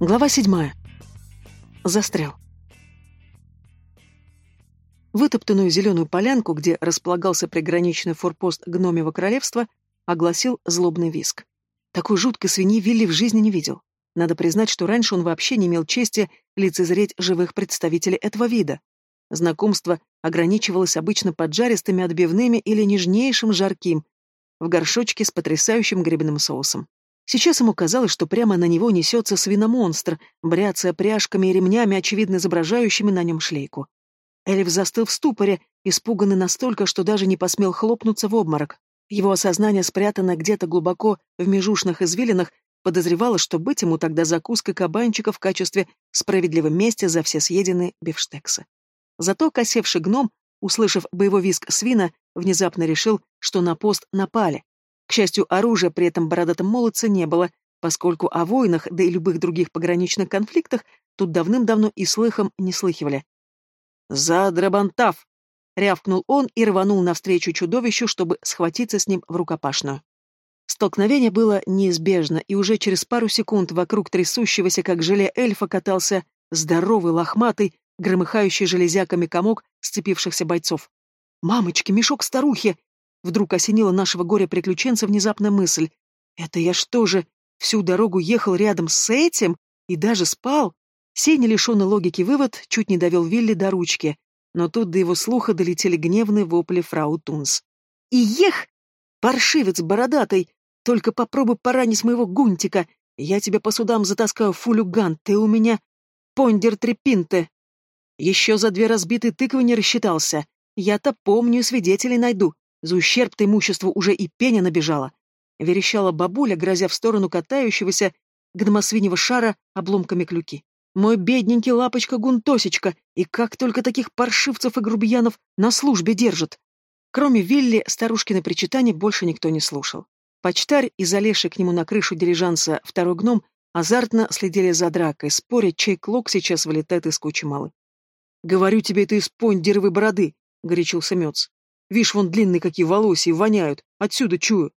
Глава седьмая. Застрял. Вытоптанную зеленую полянку, где располагался приграничный форпост гномьего королевства, огласил злобный виск. Такой жуткой свиньи Вилли в жизни не видел. Надо признать, что раньше он вообще не имел чести лицезреть живых представителей этого вида. Знакомство ограничивалось обычно поджаристыми отбивными или нежнейшим жарким, в горшочке с потрясающим грибным соусом. Сейчас ему казалось, что прямо на него несется свиномонстр, бряцая пряжками и ремнями, очевидно изображающими на нем шлейку. Эльф застыл в ступоре, испуганный настолько, что даже не посмел хлопнуться в обморок. Его осознание, спрятанное где-то глубоко в межушных извилинах, подозревало, что быть ему тогда закуской кабанчика в качестве справедливой мести за все съеденные бифштексы. Зато косевший гном, услышав боевой визг свина, внезапно решил, что на пост напали. К счастью, оружия при этом бородатом молодце не было, поскольку о войнах, да и любых других пограничных конфликтах тут давным-давно и слыхом не слыхивали. «За Драбантав!» — рявкнул он и рванул навстречу чудовищу, чтобы схватиться с ним в рукопашную. Столкновение было неизбежно, и уже через пару секунд вокруг трясущегося, как желе эльфа, катался здоровый, лохматый, громыхающий железяками комок сцепившихся бойцов. «Мамочки, мешок старухи!» Вдруг осенила нашего горя-приключенца внезапная мысль. «Это я что же, всю дорогу ехал рядом с этим? И даже спал?» Сей нелишенный логики вывод чуть не довел Вилли до ручки, но тут до его слуха долетели гневные вопли фрау Тунс. «И ех! Паршивец бородатый! Только попробуй поранить моего гунтика! Я тебя по судам затаскаю, фулюган, ты у меня пондер трепинте!» Еще за две разбитые тыквы не рассчитался. Я-то помню, свидетелей найду. За ущерб-то имуществу уже и пеня набежала. Верещала бабуля, грозя в сторону катающегося гномосвинего шара обломками клюки. Мой бедненький лапочка-гунтосечка, и как только таких паршивцев и грубиянов на службе держит. Кроме Вилли, старушкины причитания больше никто не слушал. Почтарь и залезший к нему на крышу дирижанса второй гном азартно следили за дракой, споря, чей клок сейчас вылетает из кучи малы. «Говорю тебе, это из понь деревой бороды», — горячился Мёц. «Вишь, вон длинные какие волосы, воняют, отсюда чую».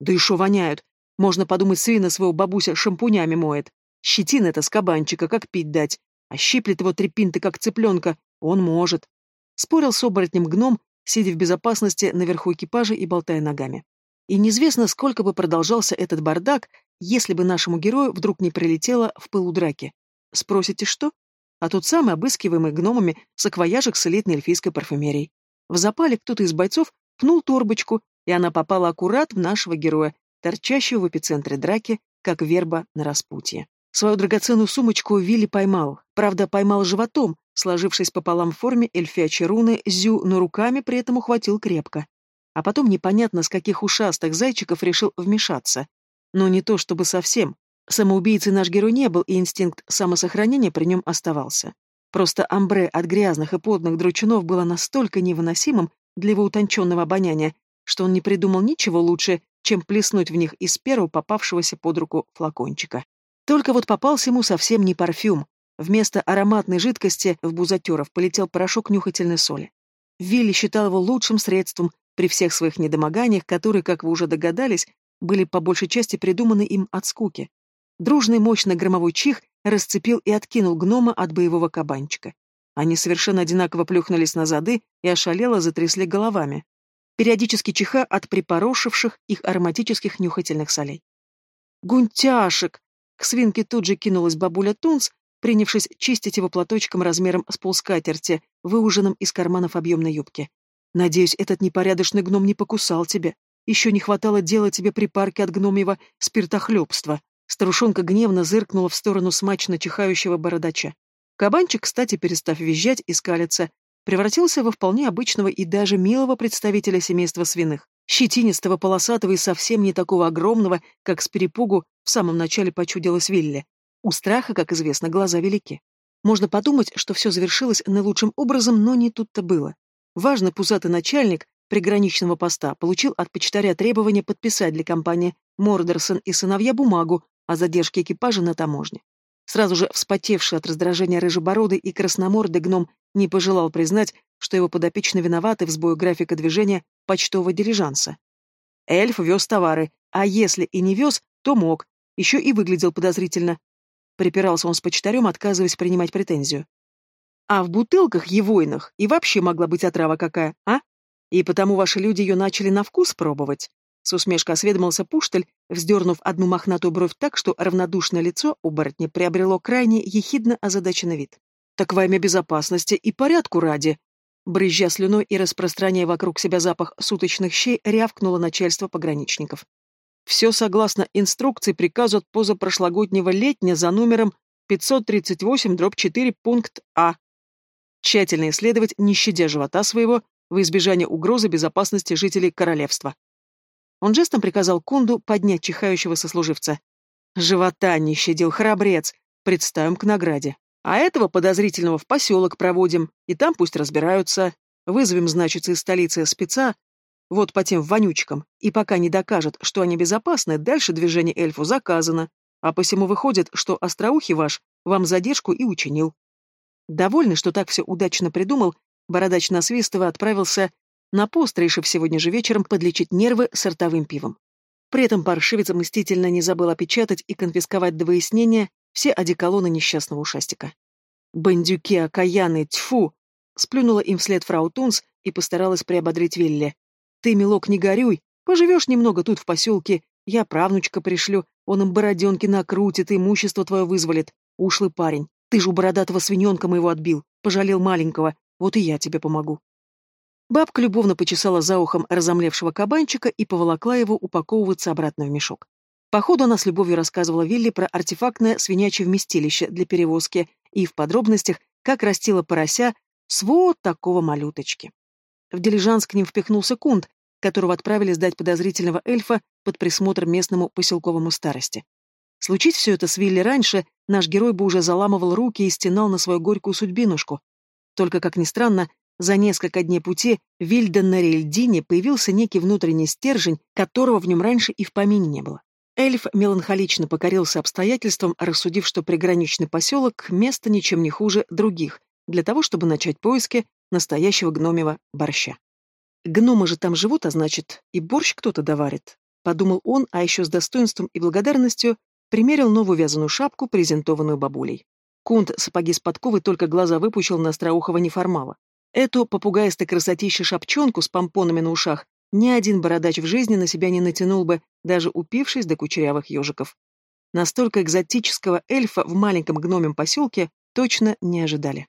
«Да и шо воняют? Можно подумать, свина своего бабуся шампунями моет. Щетина это с кабанчика, как пить дать. А щиплет его трепинты, как цыпленка. Он может. Спорил с оборотнем гном, сидя в безопасности наверху экипажа и болтая ногами. И неизвестно, сколько бы продолжался этот бардак, если бы нашему герою вдруг не прилетело в пылу драки. Спросите, что? А тут самый обыскиваемый гномами саквояжик с элитной эльфийской парфюмерией. В запале кто-то из бойцов пнул торбочку, и она попала аккурат в нашего героя, торчащего в эпицентре драки, как верба на распутье. Свою драгоценную сумочку Вилли поймал. Правда, поймал животом, сложившись пополам в форме эльфячьей руны Зю, но руками при этом ухватил крепко. А потом непонятно, с каких ушастых зайчиков решил вмешаться. Но не то чтобы совсем. Самоубийцей наш герой не был, и инстинкт самосохранения при нем оставался. Просто амбре от грязных и потных дручунов было настолько невыносимым для его утонченного обоняния, что он не придумал ничего лучше, чем плеснуть в них из первого попавшегося под руку флакончика. Только вот попался ему совсем не парфюм. Вместо ароматной жидкости в бузатеров полетел порошок нюхательной соли. Вилли считал его лучшим средством при всех своих недомоганиях, которые, как вы уже догадались, были по большей части придуманы им от скуки. Дружный мощный громовой чих расцепил и откинул гнома от боевого кабанчика. Они совершенно одинаково плюхнулись на зады и ошалело затрясли головами, периодически чиха от припорошивших их ароматических нюхательных солей. «Гунтяшек!» К свинке тут же кинулась бабуля Тунс, принявшись чистить его платочком размером с полскатерти, выуженным из карманов объемной юбки. «Надеюсь, этот непорядочный гном не покусал тебя. Еще не хватало делать тебе припарки от гномьего спиртохлебства». Старушонка гневно зыркнула в сторону смачно чихающего бородача. Кабанчик, кстати, перестав визжать и скалиться, превратился во вполне обычного и даже милого представителя семейства свиных щетинистого, полосатого и совсем не такого огромного, как с перепугу в самом начале почудилась Вилли. У страха, как известно, глаза велики. Можно подумать, что все завершилось наилучшим образом, но не тут-то было. Важный пузатый начальник приграничного поста получил от почтаря требование подписать для компании Мордерсон и сыновья бумагу о задержке экипажа на таможне. Сразу же вспотевший от раздражения рыжебородый и красномордый гном не пожелал признать, что его подопечные виноваты в сбою графика движения почтового дилижанса. Эльф вез товары, а если и не вез, то мог, еще и выглядел подозрительно. припирался он с почтарем, отказываясь принимать претензию. А в бутылках егойных и вообще могла быть отрава какая, а? И потому ваши люди ее начали на вкус пробовать. С усмешкой осведомился Пуштель, вздернув одну мохнатую бровь так, что равнодушное лицо оборотня приобрело крайне ехидно озадаченный вид. «Так во имя безопасности и порядку ради!» Брызжа слюной и распространяя вокруг себя запах суточных щей, рявкнуло начальство пограничников. Все согласно инструкции приказу от позапрошлогоднего летня за номером 538-4 пункт А. Тщательно исследовать, не щадя живота своего, в избежание угрозы безопасности жителей королевства. Он жестом приказал Кунду поднять чихающего сослуживца. «Живота не щадил, храбрец! Представим к награде. А этого подозрительного в поселок проводим, и там пусть разбираются. Вызовем, значит, из столицы спеца, вот по тем вонючкам, и пока не докажет, что они безопасны, дальше движение эльфу заказано, а посему выходит, что остроухий ваш вам задержку и учинил. Довольный, что так все удачно придумал, бородач насвистывая отправился на пост, решив сегодня же вечером подлечить нервы сортовым пивом. При этом паршивец мстительно не забыл опечатать и конфисковать до выяснения все одеколоны несчастного ушастика. «Бандюки окаянные, тьфу!» Сплюнула им вслед фрау Тунс и постаралась приободрить Вилли. Ты, милок, не горюй, поживешь немного тут в поселке, я правнучка пришлю, он им бороденки накрутит, имущество твое вызволит. Ушлый парень, ты же у бородатого свиненка моего отбил, пожалел маленького, вот и я тебе помогу. Бабка любовно почесала за ухом разомлевшего кабанчика и поволокла его упаковываться обратно в мешок. Походу она с любовью рассказывала Вилли про артефактное свинячье вместилище для перевозки и в подробностях, как растила порося с вот такого малюточки. В дилижанс к ним впихнулся Кунт, которого отправили сдать подозрительного эльфа под присмотр местному поселковому старости. Случить все это с Вилли раньше, наш герой бы уже заламывал руки и стенал на свою горькую судьбинушку. Только, как ни странно, за несколько дней пути в Вильден-на-Рельдине появился некий внутренний стержень, которого в нем раньше и в помине не было. Эльф меланхолично покорился обстоятельствам, рассудив, что приграничный поселок – место ничем не хуже других, для того, чтобы начать поиски настоящего гномева борща. Гномы же там живут, а значит, и борщ кто-то доварит. Подумал он, а еще с достоинством и благодарностью примерил новую вязаную шапку, презентованную бабулей. Кунт сапоги с подковой только глаза выпучил на остроухого неформала. Эту попугаистой красотищу шапчонку с помпонами на ушах ни один бородач в жизни на себя не натянул бы, даже упившись до кучерявых ежиков. Настолько экзотического эльфа в маленьком гномем поселке точно не ожидали.